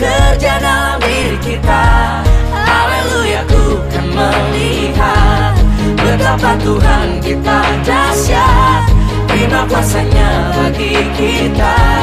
bekerja dalam diri kita. Haleluya ku kan melihat Betapa Tuhan kita dahsyat. Terima kuasanya bagi kita.